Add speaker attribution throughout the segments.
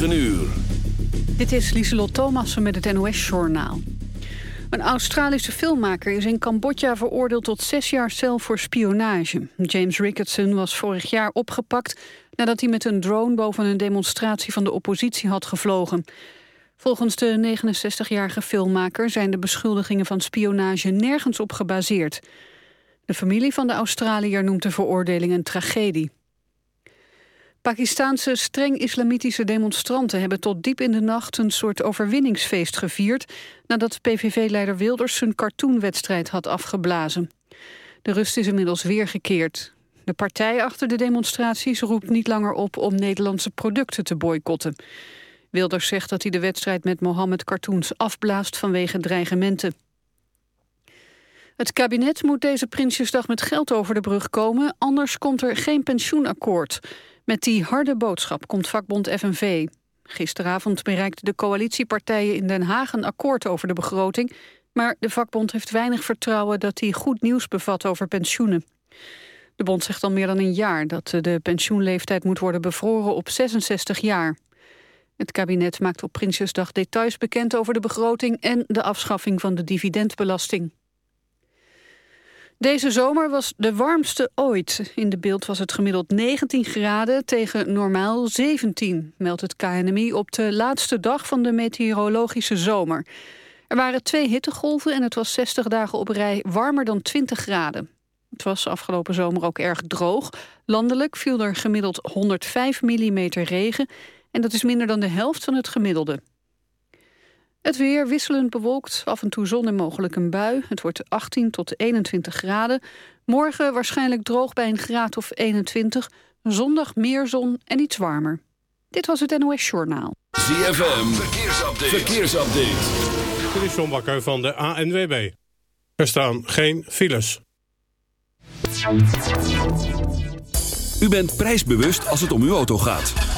Speaker 1: 9 uur.
Speaker 2: Dit is Lieselot Thomassen met het NOS-journaal. Een Australische filmmaker is in Cambodja veroordeeld tot zes jaar cel voor spionage. James Ricketson was vorig jaar opgepakt nadat hij met een drone boven een demonstratie van de oppositie had gevlogen. Volgens de 69-jarige filmmaker zijn de beschuldigingen van spionage nergens op gebaseerd. De familie van de Australiër noemt de veroordeling een tragedie. Pakistaanse streng islamitische demonstranten hebben tot diep in de nacht een soort overwinningsfeest gevierd nadat PVV-leider Wilders zijn cartoonwedstrijd had afgeblazen. De rust is inmiddels weergekeerd. De partij achter de demonstraties roept niet langer op om Nederlandse producten te boycotten. Wilders zegt dat hij de wedstrijd met Mohammed Cartoons afblaast vanwege dreigementen. Het kabinet moet deze Prinsjesdag met geld over de brug komen, anders komt er geen pensioenakkoord. Met die harde boodschap komt vakbond FNV. Gisteravond bereikten de coalitiepartijen in Den Haag een akkoord over de begroting, maar de vakbond heeft weinig vertrouwen dat die goed nieuws bevat over pensioenen. De bond zegt al meer dan een jaar dat de pensioenleeftijd moet worden bevroren op 66 jaar. Het kabinet maakt op Prinsjesdag details bekend over de begroting en de afschaffing van de dividendbelasting. Deze zomer was de warmste ooit. In de beeld was het gemiddeld 19 graden tegen normaal 17, meldt het KNMI op de laatste dag van de meteorologische zomer. Er waren twee hittegolven en het was 60 dagen op rij warmer dan 20 graden. Het was afgelopen zomer ook erg droog. Landelijk viel er gemiddeld 105 mm regen en dat is minder dan de helft van het gemiddelde. Het weer wisselend bewolkt, af en toe zon en mogelijk een bui. Het wordt 18 tot 21 graden. Morgen waarschijnlijk droog bij een graad of 21. Zondag meer zon en iets warmer. Dit was het NOS Journaal.
Speaker 1: ZFM, verkeersupdate. verkeersupdate.
Speaker 3: Dit is John Bakker van de ANWB. Er staan geen files.
Speaker 1: U bent prijsbewust als het om uw auto gaat.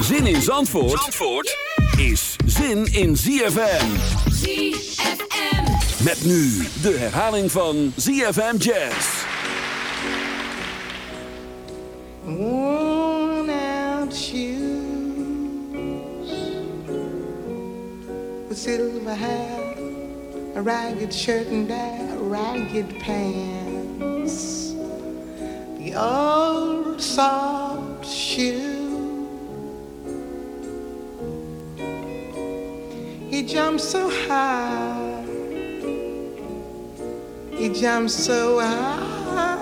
Speaker 1: Zin in Zandvoort, Zandvoort is zin in ZFM.
Speaker 4: ZFM.
Speaker 1: Met nu de herhaling van ZFM Jazz.
Speaker 5: Worn out shoes with silver hair, a ragged shirt and a ragged pants. The old soft shoe. He jumped so high. He jumped so high.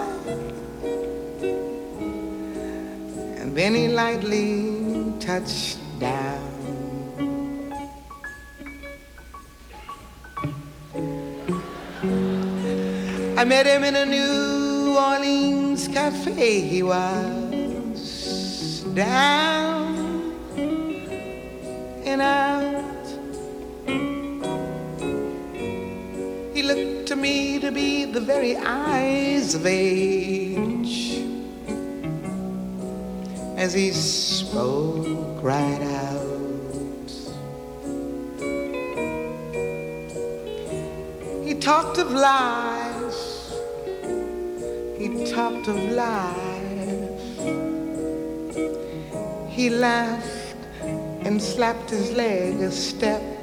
Speaker 5: And then he lightly touched down. I met him in a New Orleans cafe. He was down and out. He looked to me to be the very eyes of age as he spoke right out. He talked of life. Talked of life. He laughed and slapped his leg a step.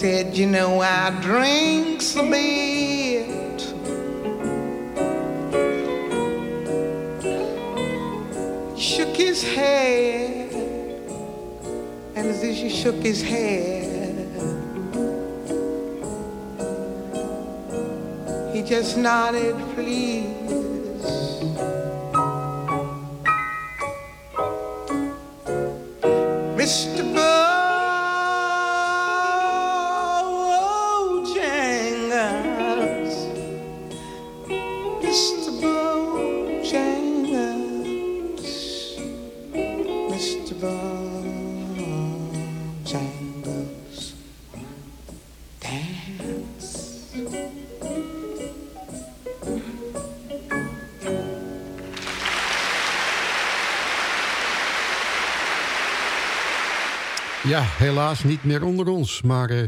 Speaker 5: said, You know, I drink a bit. Shook his head, and as he shook his head, he just nodded, please.
Speaker 6: Helaas niet meer onder ons. Maar eh,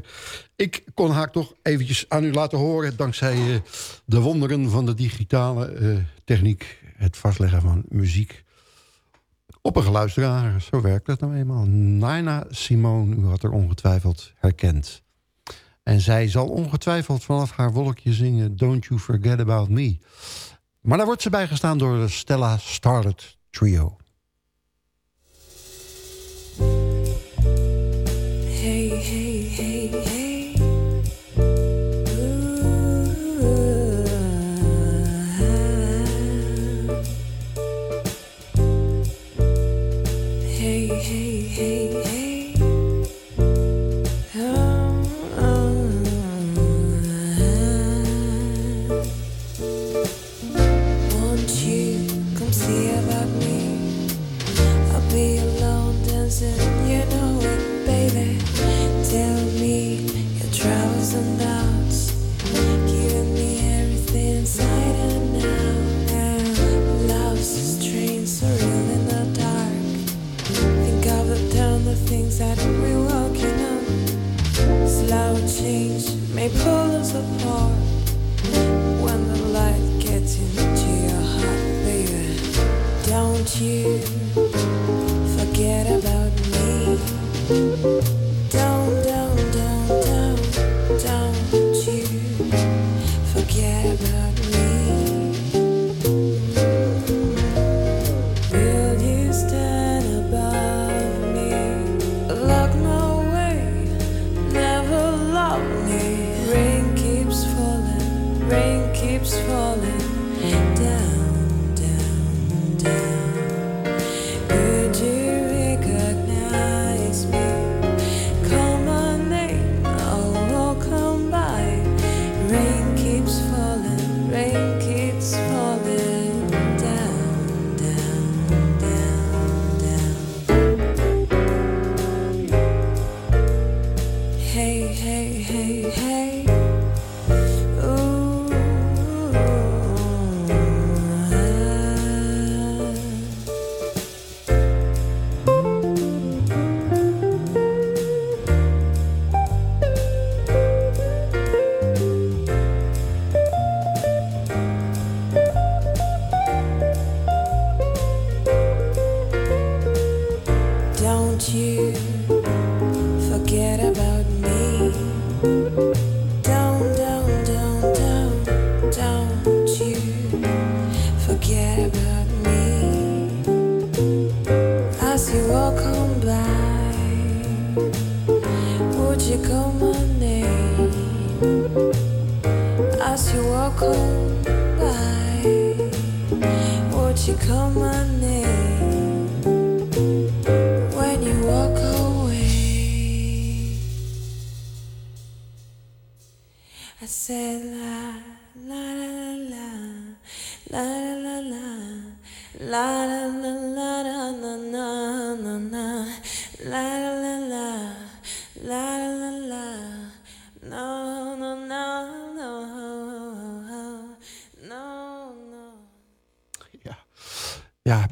Speaker 6: ik kon haar toch eventjes aan u laten horen... dankzij eh, de wonderen van de digitale eh, techniek. Het vastleggen van muziek op een geluidsdrager. Zo werkt dat nou eenmaal. Naina Simone, u had er ongetwijfeld herkend. En zij zal ongetwijfeld vanaf haar wolkje zingen... Don't You Forget About Me. Maar daar wordt ze bijgestaan door de Stella Starlet Trio.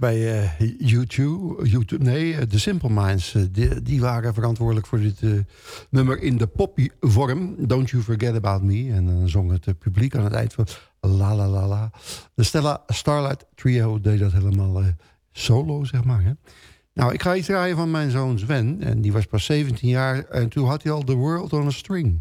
Speaker 7: Bij eh, YouTube, YouTube, nee, eh, de Simple Minds, eh, die, die waren verantwoordelijk voor dit nummer in de poppy-vorm. Don't You Forget About Me. En dan zong het publiek aan het eind van la la la la. De Stella Starlight Trio deed dat helemaal solo, zeg maar. Hè. Nou, ik ga iets draaien van mijn zoon Sven. En die was pas 17 jaar en toen had hij al The World on a String.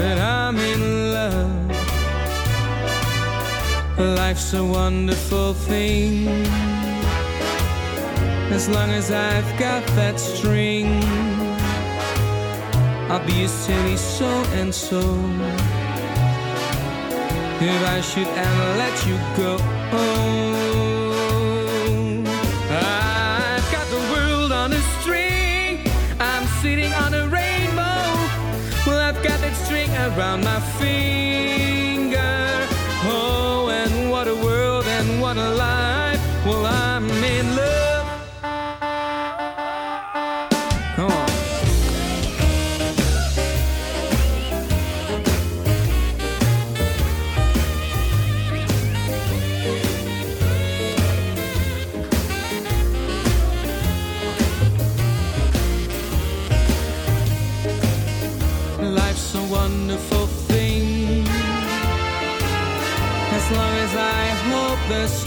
Speaker 8: that I'm in love? Life's a wonderful thing. As long as I've got that string, I'll be a silly so and so. If I should ever let you go, around my finger.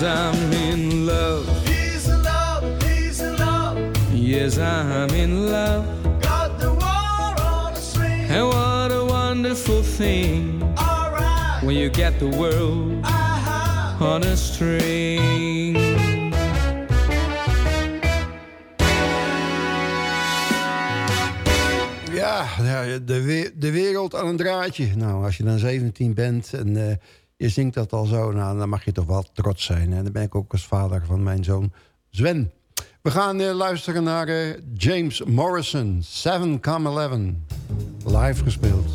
Speaker 8: Cause I'm in love.
Speaker 9: He's in love, he's in love.
Speaker 8: Yes, I'm in love.
Speaker 9: Got the world on a string.
Speaker 8: And what a wonderful thing
Speaker 9: Alright,
Speaker 8: when you get the world
Speaker 9: aha.
Speaker 8: on a string.
Speaker 7: Ja, de, de wereld aan een draadje. Nou, als je dan 17 bent en eh, je zingt dat al zo... Nou, dan mag je toch wel trots zijn. En dan ben ik ook als vader van mijn zoon Sven. We gaan eh, luisteren naar eh, James Morrison, 7 Come 11. Live gespeeld.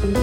Speaker 9: open.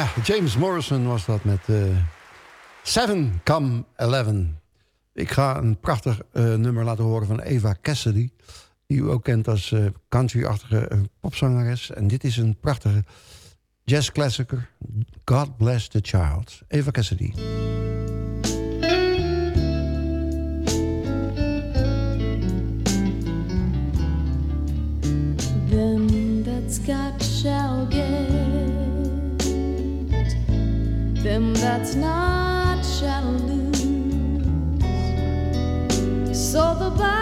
Speaker 7: Ja, James Morrison was dat met uh, Seven Come Eleven. Ik ga een prachtig eh, nummer laten horen van Eva Cassidy. Die u ook kent als eh, country-achtige popzangeres. En dit is een prachtige jazzklassieker. God Bless the Child. Eva Cassidy.
Speaker 10: Them that's got that's not shall lose. So the Bible.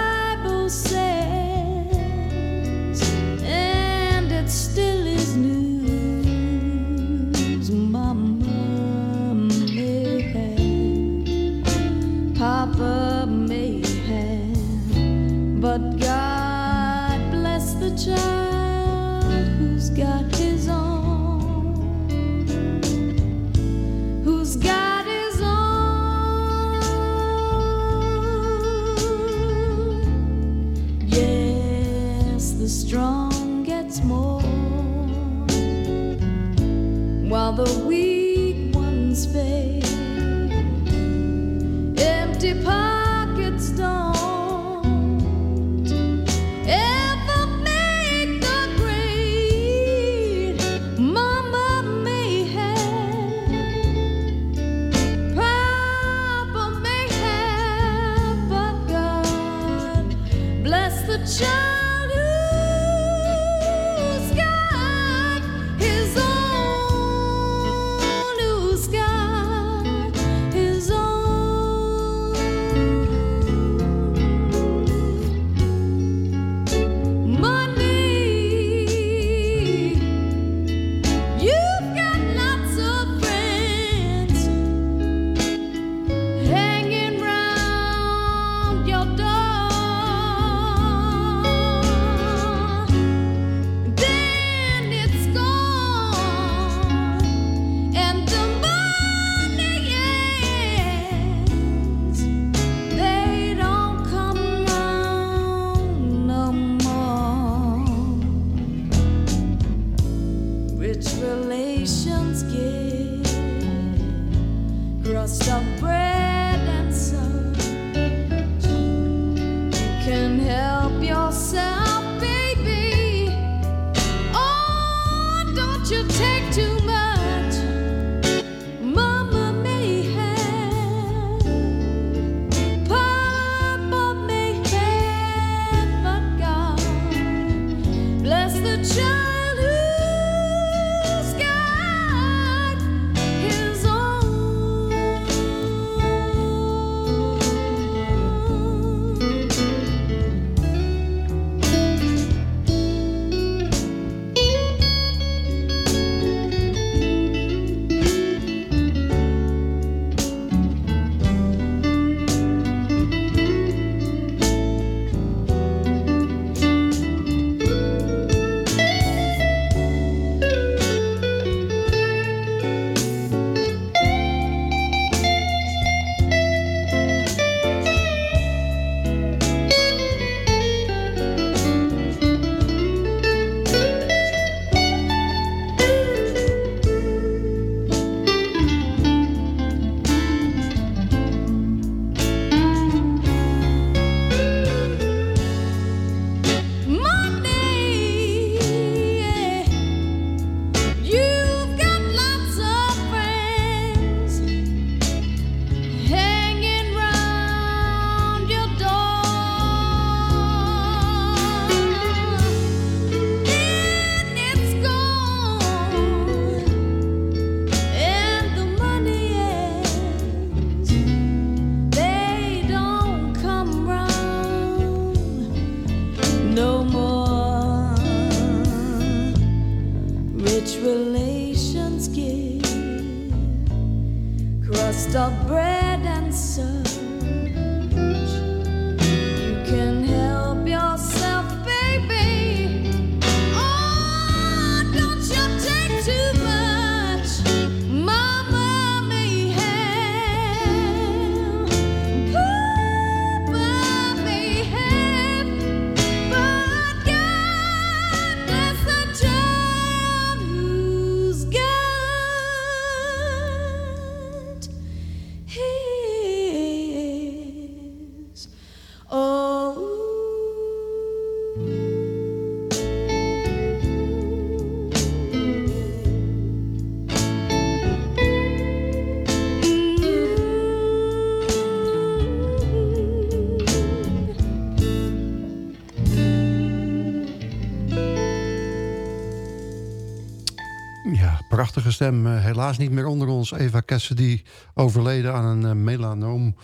Speaker 7: Prachtige stem. Eh, helaas niet meer onder ons. Eva Cassidy overleden aan een eh, melanoom.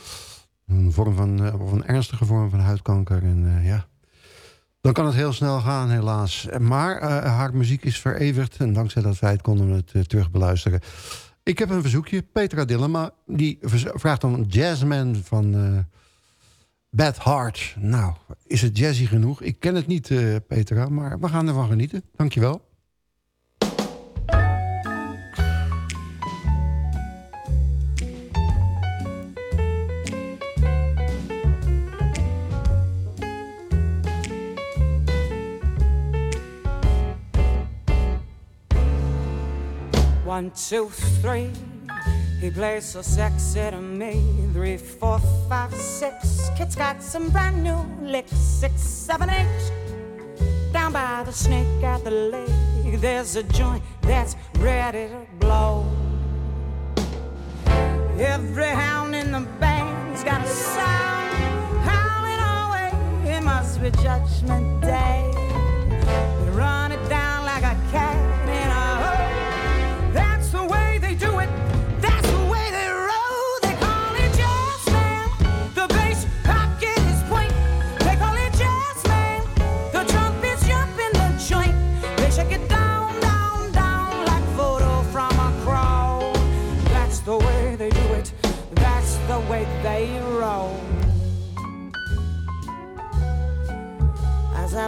Speaker 7: Een, vorm van, eh, of een ernstige vorm van huidkanker. En ja, dan kan het heel snel gaan helaas. Maar haar muziek is vereeuwigd. En dankzij dat feit konden we het terug beluisteren. Ik heb een verzoekje. Petra Dillema. Die vraagt om jazzman van Bad Heart. Nou, is het jazzy genoeg? Ik ken het niet, Petra. Maar we gaan ervan genieten. Dankjewel.
Speaker 11: One, two, three. He plays so sexy to me. Three, four, five, six. Kid's got some brand new licks. Six, seven, eight. Down by the snake at the lake, there's a joint that's ready to blow. Every hound in the band's got a sound howling away. It must be Judgment Day.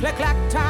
Speaker 11: clack clack time.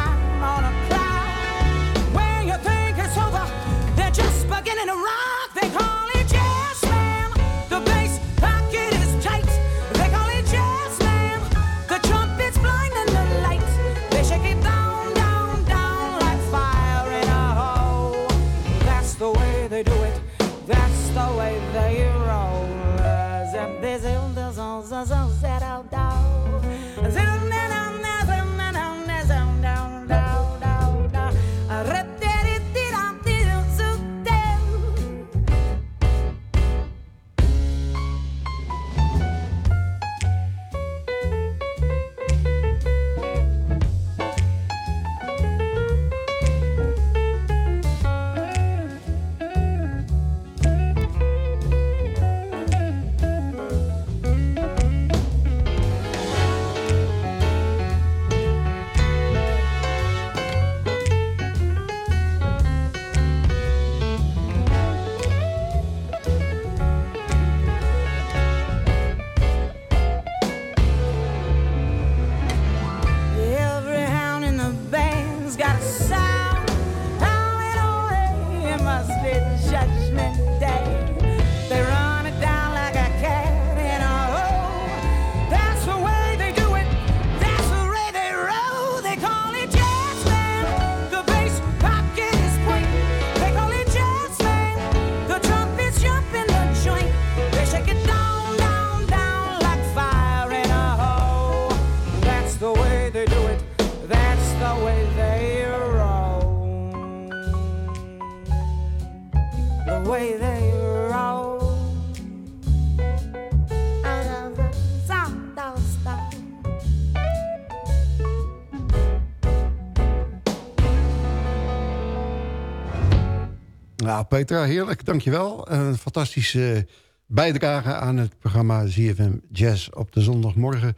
Speaker 7: Nou, Petra, heerlijk. Dankjewel. Een fantastische bijdrage aan het programma ZFM Jazz op de zondagmorgen.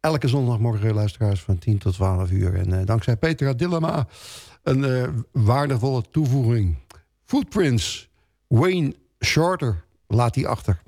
Speaker 7: Elke zondagmorgen luisteraars van 10 tot 12 uur. En eh, dankzij Petra Dillema een eh, waardevolle toevoeging. Footprints, Wayne Shorter, laat die achter.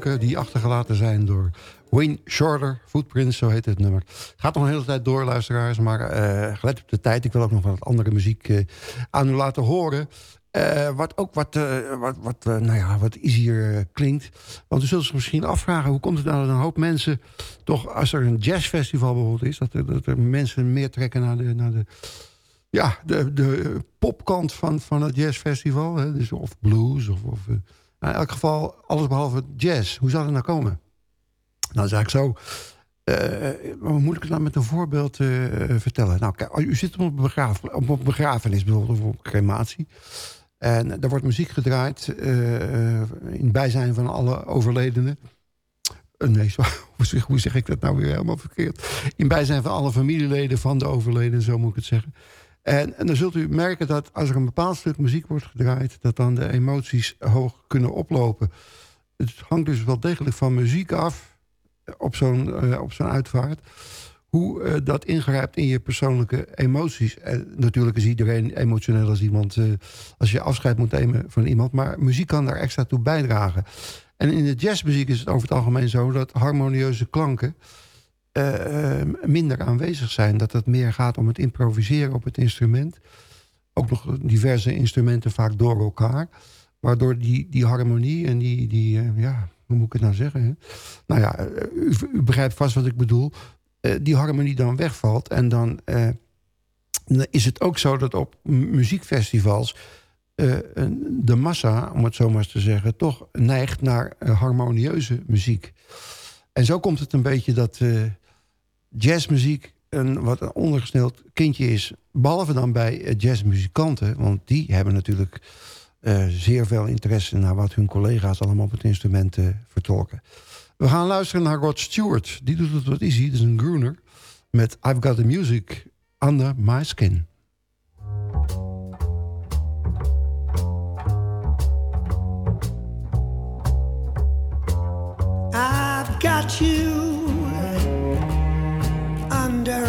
Speaker 7: Die achtergelaten zijn door Wayne Shorter. Footprints, zo heet het nummer. Gaat nog een hele tijd door, luisteraars. Maar uh, gelet op de tijd, ik wil ook nog wat andere muziek uh, aan u laten horen. Uh, wat ook wat, wat, wat, nou ja, wat easier klinkt. Want u zult zich misschien afvragen... hoe komt het nou dat een hoop mensen... toch als er een jazzfestival bijvoorbeeld is... dat er, dat er mensen meer trekken naar de... Naar de ja, de, de popkant van, van het jazzfestival. Hè? Dus of blues of... of nou, in elk geval alles behalve jazz. Hoe zou dat nou komen? Nou, dat is eigenlijk zo. Uh, hoe moet ik het nou met een voorbeeld uh, vertellen? Nou, kijk, u zit op een, begrafenis bijvoorbeeld, of op crematie. En er wordt muziek gedraaid uh, in bijzijn van alle overledenen. nee, hoe zeg ik dat nou weer helemaal verkeerd? In bijzijn van alle familieleden van de overledenen, zo moet ik het zeggen. En, en dan zult u merken dat als er een bepaald stuk muziek wordt gedraaid... dat dan de emoties hoog kunnen oplopen. Het hangt dus wel degelijk van muziek af op zo'n uh, op zo'n uitvaart. Hoe uh, dat ingrijpt in je persoonlijke emoties. En natuurlijk is iedereen emotioneel als iemand... Als je afscheid moet nemen van iemand. Maar muziek kan daar extra toe bijdragen. En in de jazzmuziek is het over het algemeen zo... dat harmonieuze klanken minder aanwezig zijn. Dat het meer gaat om het improviseren op het instrument. Ook nog diverse instrumenten vaak door elkaar. Waardoor die, die harmonie en die, die ja, hoe moet ik het nou zeggen? Hè? Nou ja, eh, u, u, begrijpt vast wat ik bedoel. Die harmonie dan wegvalt. En dan, dan, is het ook zo dat op muziekfestivals... de massa, om het zo maar eens te zeggen... toch neigt naar harmonieuze muziek. En zo komt het een beetje dat jazzmuziek... een wat ondergesneld kindje is. Behalve dan bij jazzmuzikanten. Want die hebben natuurlijk uh, zeer veel interesse naar wat hun collega's allemaal op het instrument uh, vertolken. We gaan luisteren naar Rod Stewart. Die doet het wat easy. Dat is een groener. Met I've Got the Music Under My Skin.
Speaker 12: I've got you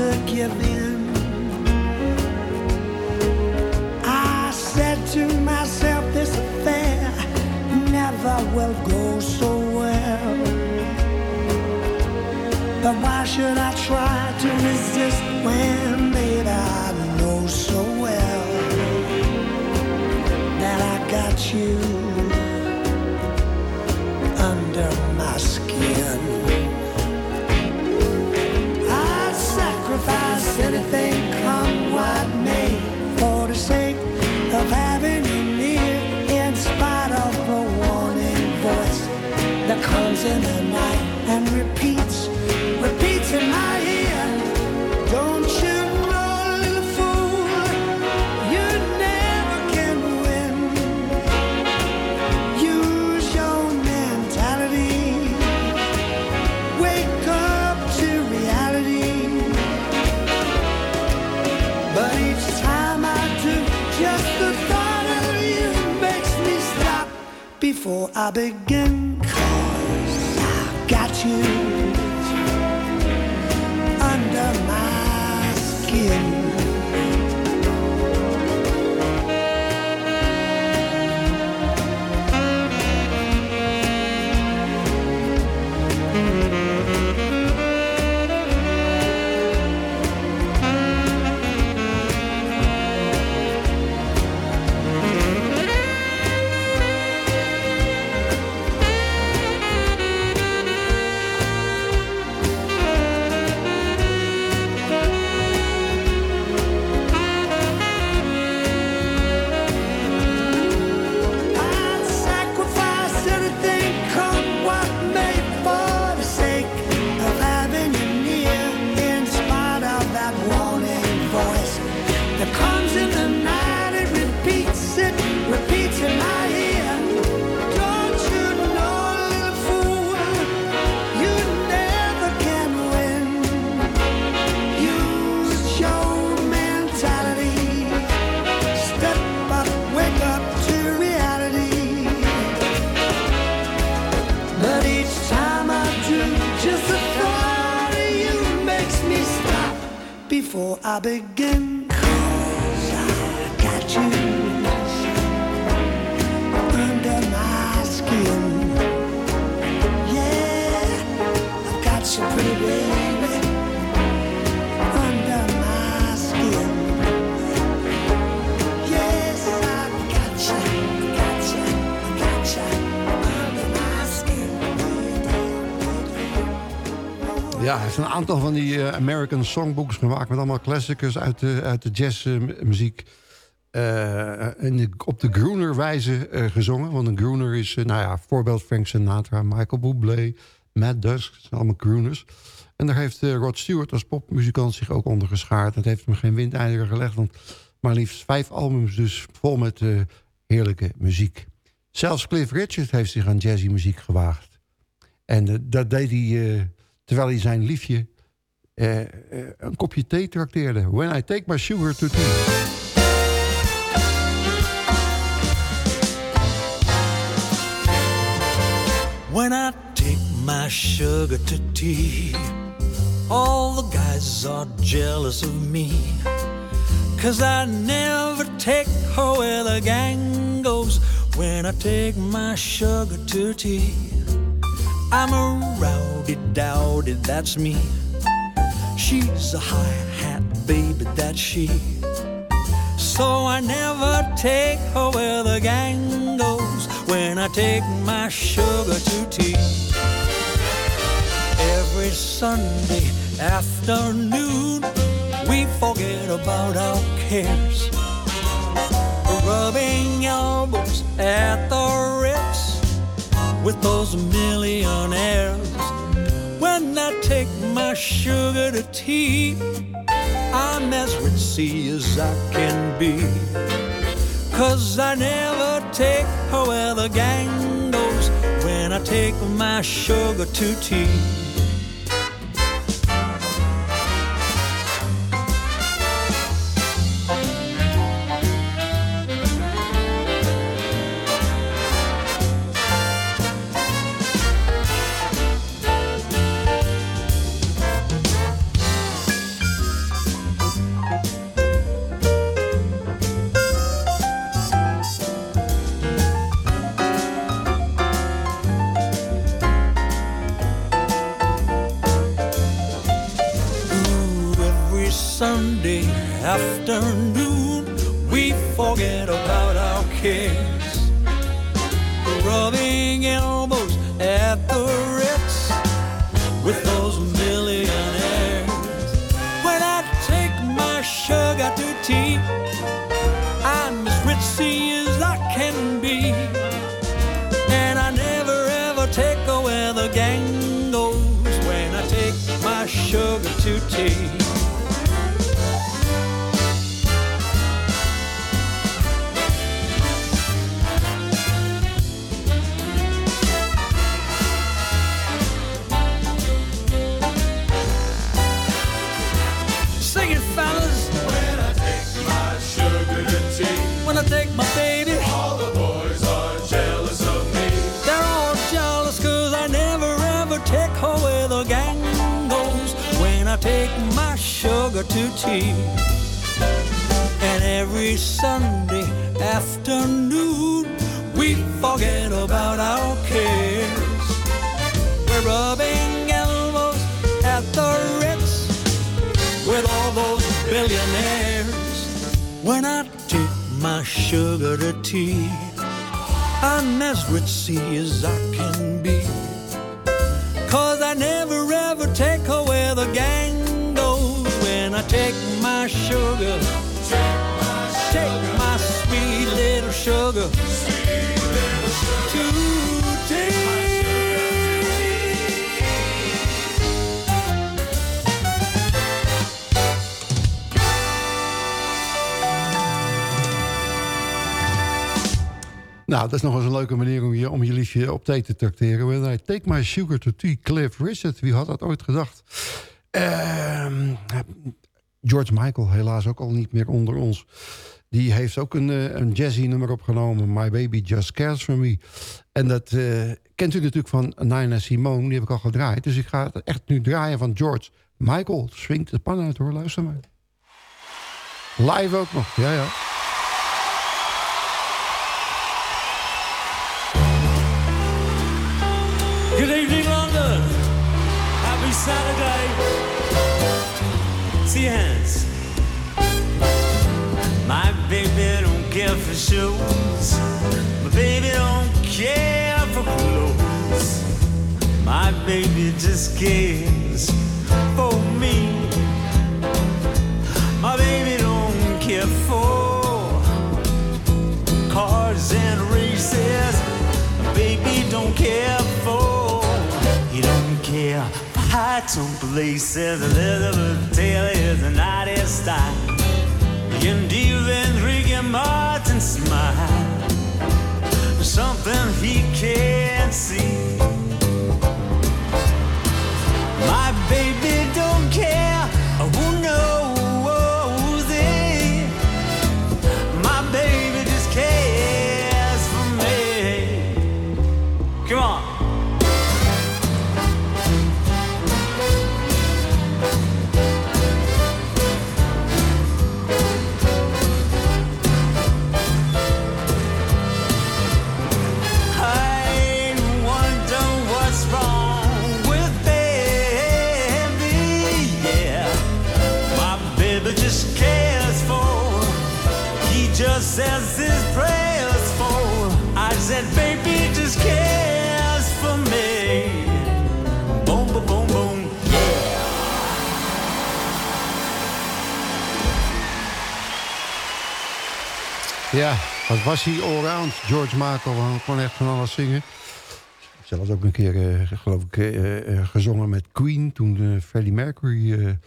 Speaker 12: To give in. I said to myself, this affair never will go so well. But why should I try to resist when, baby, I know so well that I got you under my skin. I begin. Cause I've got you
Speaker 7: aantal van die eh, American songbooks gemaakt... met allemaal classicus uit de, uit de jazzmuziek. Eh, en de- op de Groener wijze eh, gezongen. Want een Groener is, eh, nou ja, voorbeeld Frank Sinatra... Michael Bublé, Matt Dusk, dat zijn allemaal crooners. En daar heeft eh, Rod Stewart als popmuzikant zich ook onder geschaard. Dat heeft hem geen windeieren gelegd. Want maar liefst vijf albums dus vol met eh, heerlijke muziek. Zelfs Cliff Richard heeft zich aan jazzy muziek gewaagd. En eh, dat deed hij eh, terwijl hij zijn liefje eh, eh, een kopje thee trakteerde. When I take my sugar to tea.
Speaker 13: When I take my sugar to tea, all the guys are jealous of me. Cause I never take her where the gang goes. When I take my sugar to tea, I'm a rowdy dowdy, that's me. She's a high hat baby, that's she. So I never take her where the gang goes when I take my sugar to tea. Every Sunday afternoon, we forget about our cares. Rubbing elbows at the Ritz with those millionaires. When I take my sugar to tea, I'm as ritzy as I can be. Cause I never take her where the gang goes when I take my sugar to tea. And every Sunday afternoon, we forget about our cares. We're rubbing elbows at the Ritz with all those billionaires. When I take my sugar to tea, I'm as ritzy as I can be. Cause I never ever take where the gang. Take my sugar, take my sweet little sugar.
Speaker 7: Nou, dat is nog eens een leuke manier om je, om je liefje op thee te tracteren. When I take my sugar to tea, Cliff Richard. Wie had dat ooit gedacht? Ehm, George Michael, helaas ook al niet meer onder ons. Die heeft ook een, eh, een jazzy nummer opgenomen. My Baby Just Cares For Me. En dat eh, kent u natuurlijk van Nina Simone. Die heb ik al gedraaid. Dus ik ga het echt nu draaien van George Michael. Swingt de pan uit hoor, luister maar. Live ook nog, ja, ja.
Speaker 14: Hands. My baby don't care for shows. My baby don't care for clothes. My baby just cares for me. My baby don't care for cars and races. My baby don't care some places a little Taylor is the night is can and in Ricky Martin smile. Something he can't see.
Speaker 7: Wat was hij allround, George Michael. Hij kon echt van alles zingen. Zelfs ook een keer, eh, geloof ik, eh, eh, gezongen met Queen... toen Freddie Mercury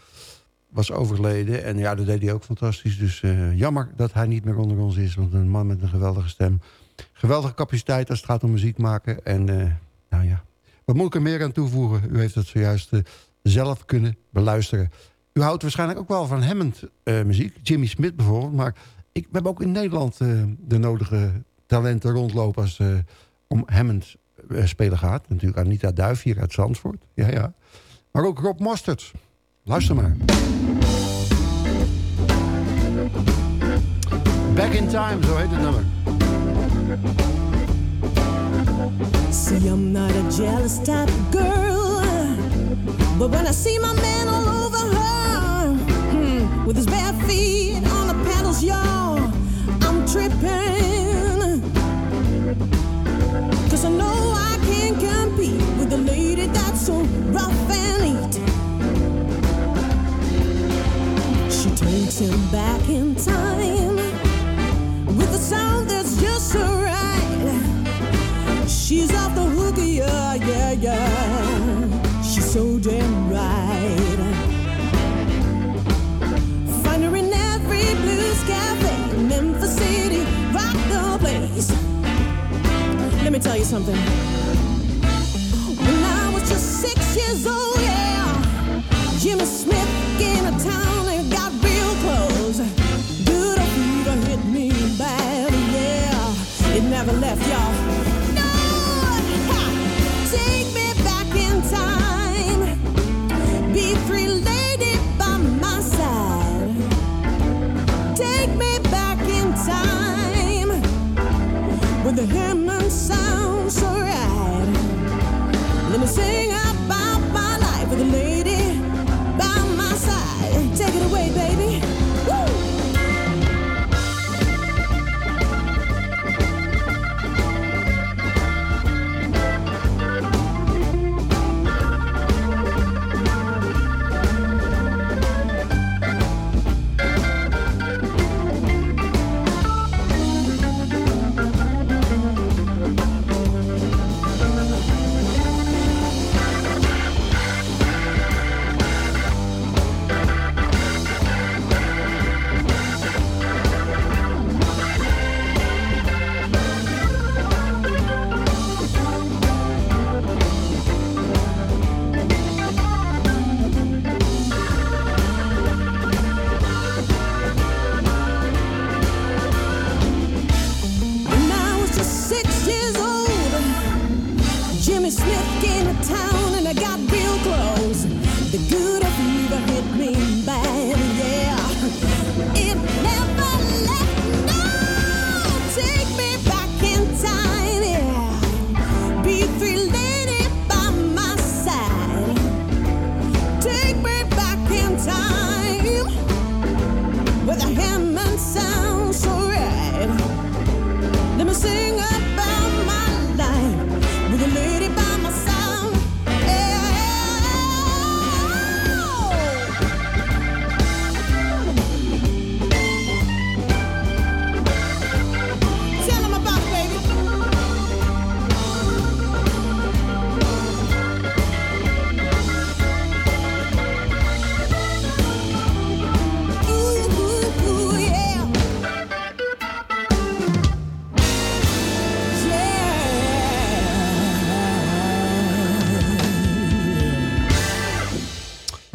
Speaker 7: was overleden. En ja, dat deed hij ook fantastisch. Dus jammer dat hij niet meer onder ons is. Want een man met een geweldige stem. Geweldige capaciteit als het gaat om muziek maken. En nou ja, wat moet ik er meer aan toevoegen? U heeft het zojuist zelf kunnen beluisteren. U houdt waarschijnlijk ook wel van Hammond muziek. Jimmy Smith bijvoorbeeld. Maar ik, hebben ook in Nederland eh, de nodige talenten rondlopen... als het om Hammond eh, spelen gaat. Natuurlijk Anita Duif hier uit Zandvoort. Ja, ja. Maar ook Rob Mostert. Luister maar. Back in Time, zo heet het nummer.
Speaker 15: See, I'm not a jealous type of girl. But when I see my man all over her, hmm, with his bare feet pedals, y'all, I'm tripping. Cause I know I can't compete with lady that's so rough and neat. She takes him back in time with a sound that's just so right. She's off the hook, yeah, yeah, yeah. She's so damn right. You something. When I was just six years old, yeah, Jimmy Smith came to town and got real close. Good fever hit me bad, yeah. It never left, y'all.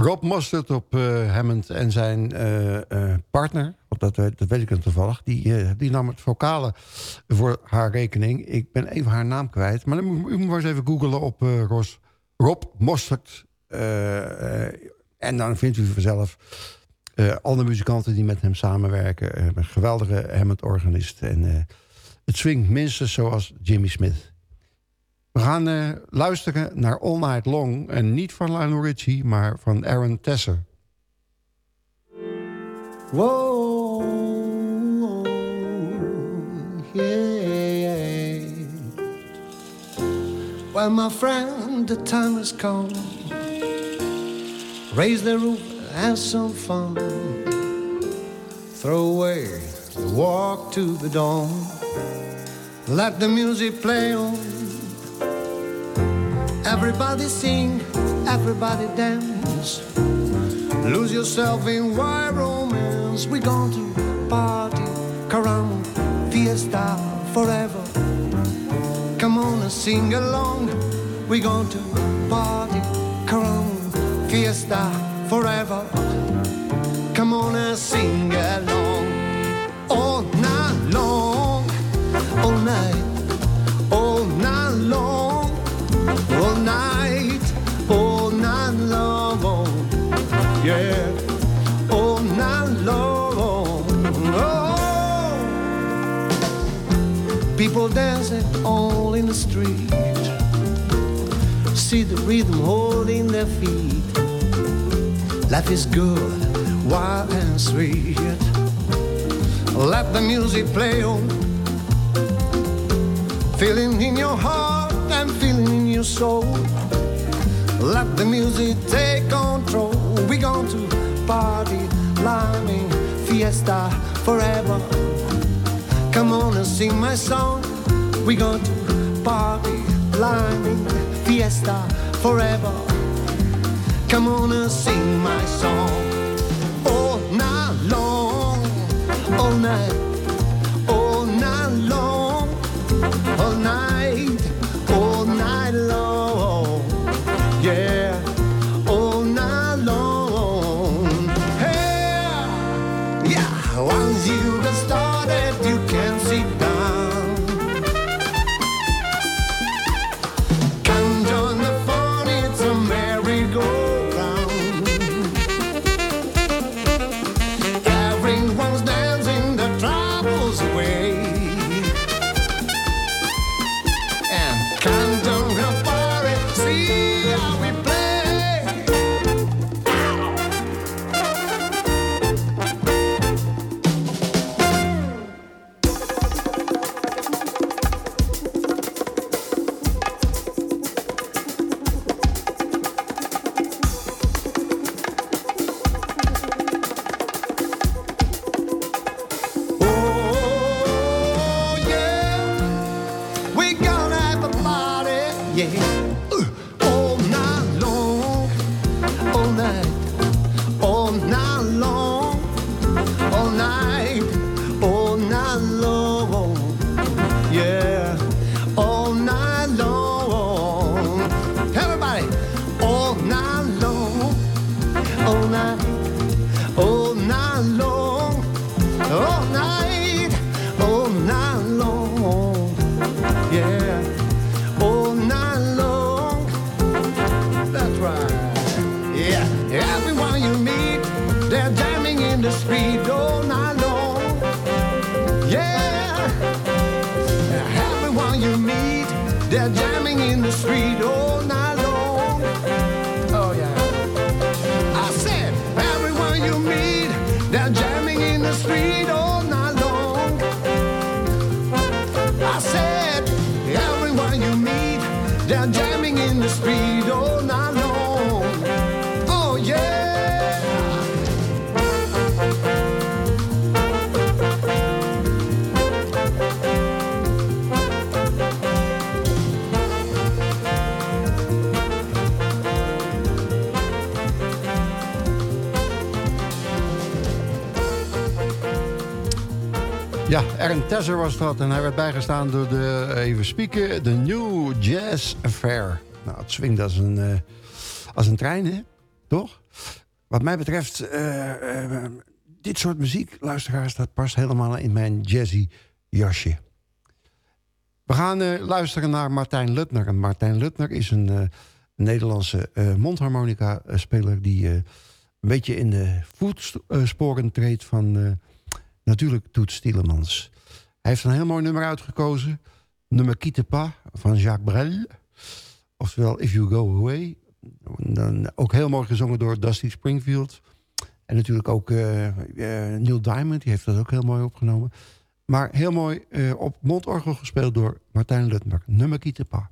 Speaker 7: Rob Mostert op eh, Hammond en zijn eh, eh, partner, dat, dat weet ik dan toevallig, die, die nam het vocale voor haar rekening. Ik ben even haar naam kwijt, maar dan moet, u moet maar eens even googlen op Ros, Rob Mostert. en dan vindt u vanzelf alle muzikanten die met hem samenwerken. Een geweldige Hammond-organist. En het swingt minstens zoals Jimmy Smith. We gaan eh, luisteren naar All Night Long. En niet van Lionel Richie, maar van Aaron Tesser.
Speaker 9: Whoa, yeah. Well, my friend, the time has come. Raise the roof, have some fun. Throw away the walk to the dawn. Let the music play on. Everybody sing, everybody dance. Lose yourself in wild romance. We're going to party, caramba, fiesta forever. Come on and sing along. We're going to party, caramba, fiesta forever. Come on and sing along. All night long, all night, all night long, All night long. People dancing all in the street. See the rhythm holding their feet. Life is good, wild and sweet. Let the music play on. Feeling in your heart and feeling in your soul. Let the music take control. We're going to party, liming, fiesta forever. Come on and sing my song. We're going to party, liming, fiesta forever. Come on and sing my song. All night long, all night, night, all night long, all night, all night long, yeah, all night long. That's right, yeah. Everyone you meet, they're jamming in the street all night long, yeah. Everyone you meet, they're jamming in the street
Speaker 7: Ja, Aaron Tesser was dat. En hij werd bijgestaan door de, even spieken, de New Jazz Affair. Nou, het swingt als een, eh, als een trein, hè? Toch? Wat mij betreft, eh, eh, dit soort muziek, luisteraars... dat past helemaal in mijn jazzy jasje. We gaan eh, luisteren naar Martijn Lutner. En Martijn Lutner is een eh, Nederlandse eh, mondharmonica-speler... die eh, een beetje in de voetsporen treedt van eh, natuurlijk Toet Stielemans. Hij heeft een heel mooi nummer uitgekozen. Nummer Quitte pas van Jacques Brel. Oftewel If You Go Away. Dan ook heel mooi gezongen door Dusty Springfield. En natuurlijk ook eh, eh, Neil Diamond, die heeft dat ook heel mooi opgenomen. Maar heel mooi eh, op mondorgel gespeeld door Martijn Lutmer. Nummer Quitte pas.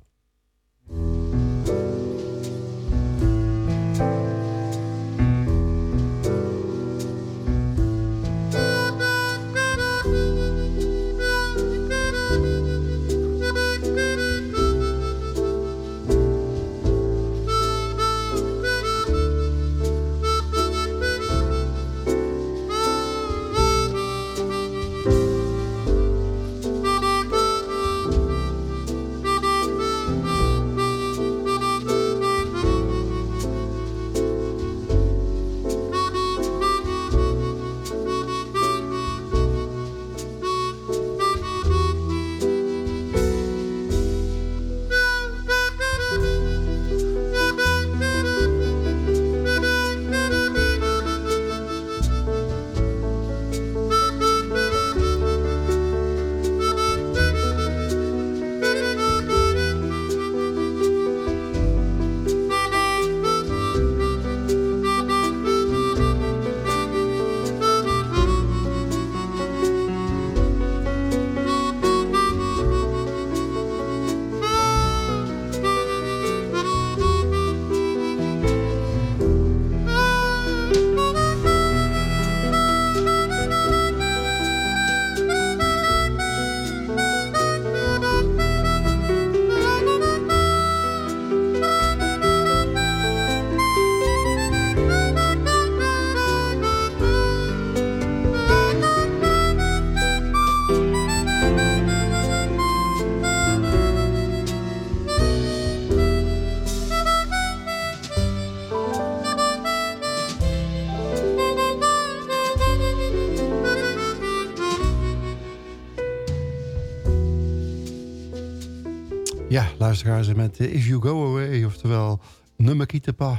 Speaker 7: Ja, luisteraars met eh, If You Go Away, oftewel Nummer Quitte pas.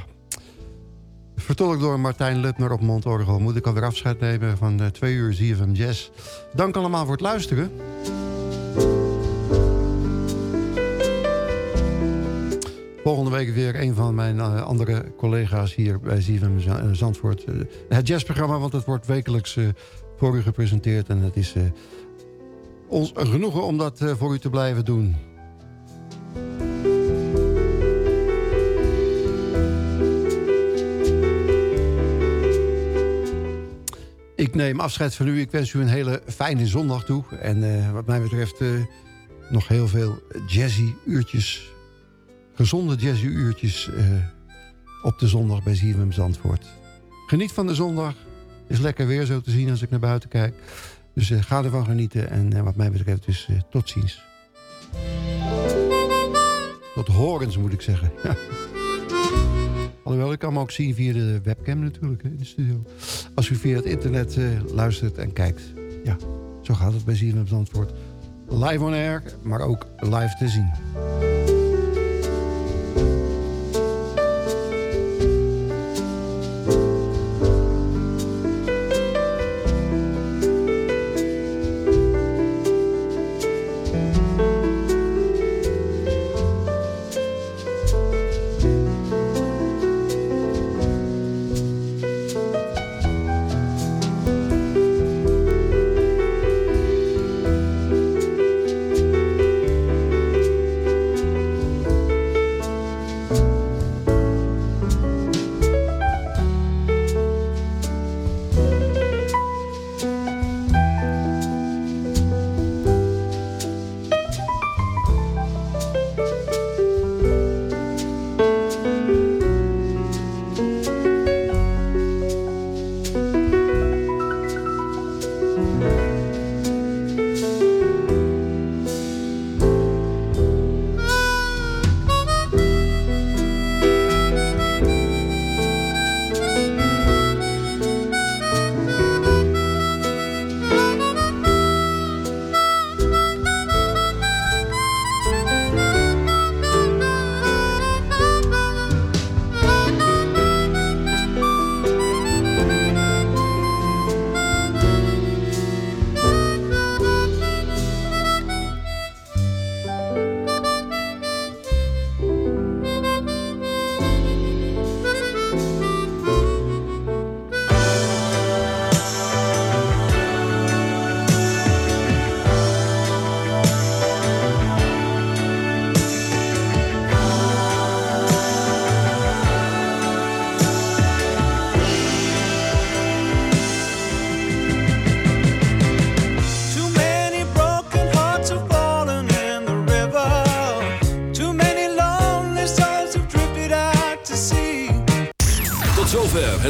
Speaker 7: Vertolkt door Martijn Lutner op mondorgel. Moet ik alweer afscheid nemen van de twee uur ZFM Jazz. Dank allemaal voor het luisteren. Volgende week weer een van mijn eh, andere collega's hier bij ZFM eh, Zandvoort. Eh, het jazzprogramma, want het wordt wekelijks eh, voor u gepresenteerd. En het is eh, ons genoegen om dat eh, voor u te blijven doen. Ik neem afscheid van u. Ik wens u een hele fijne zondag toe. En eh, wat mij betreft eh, nog heel veel jazzy uurtjes. Gezonde jazzy uurtjes eh, op de zondag bij ZFM Zandvoort. Geniet van de zondag. Is lekker weer zo te zien als ik naar buiten kijk. Dus ga ervan genieten. En wat mij betreft dus tot ziens. Tot horens moet ik zeggen. Alhoewel, ik kan me ook zien via de webcam natuurlijk in de studio. Als u via het internet eh, luistert en kijkt. Ja, zo gaat het bij ZFM Zandvoort. Live on air, maar ook live te zien.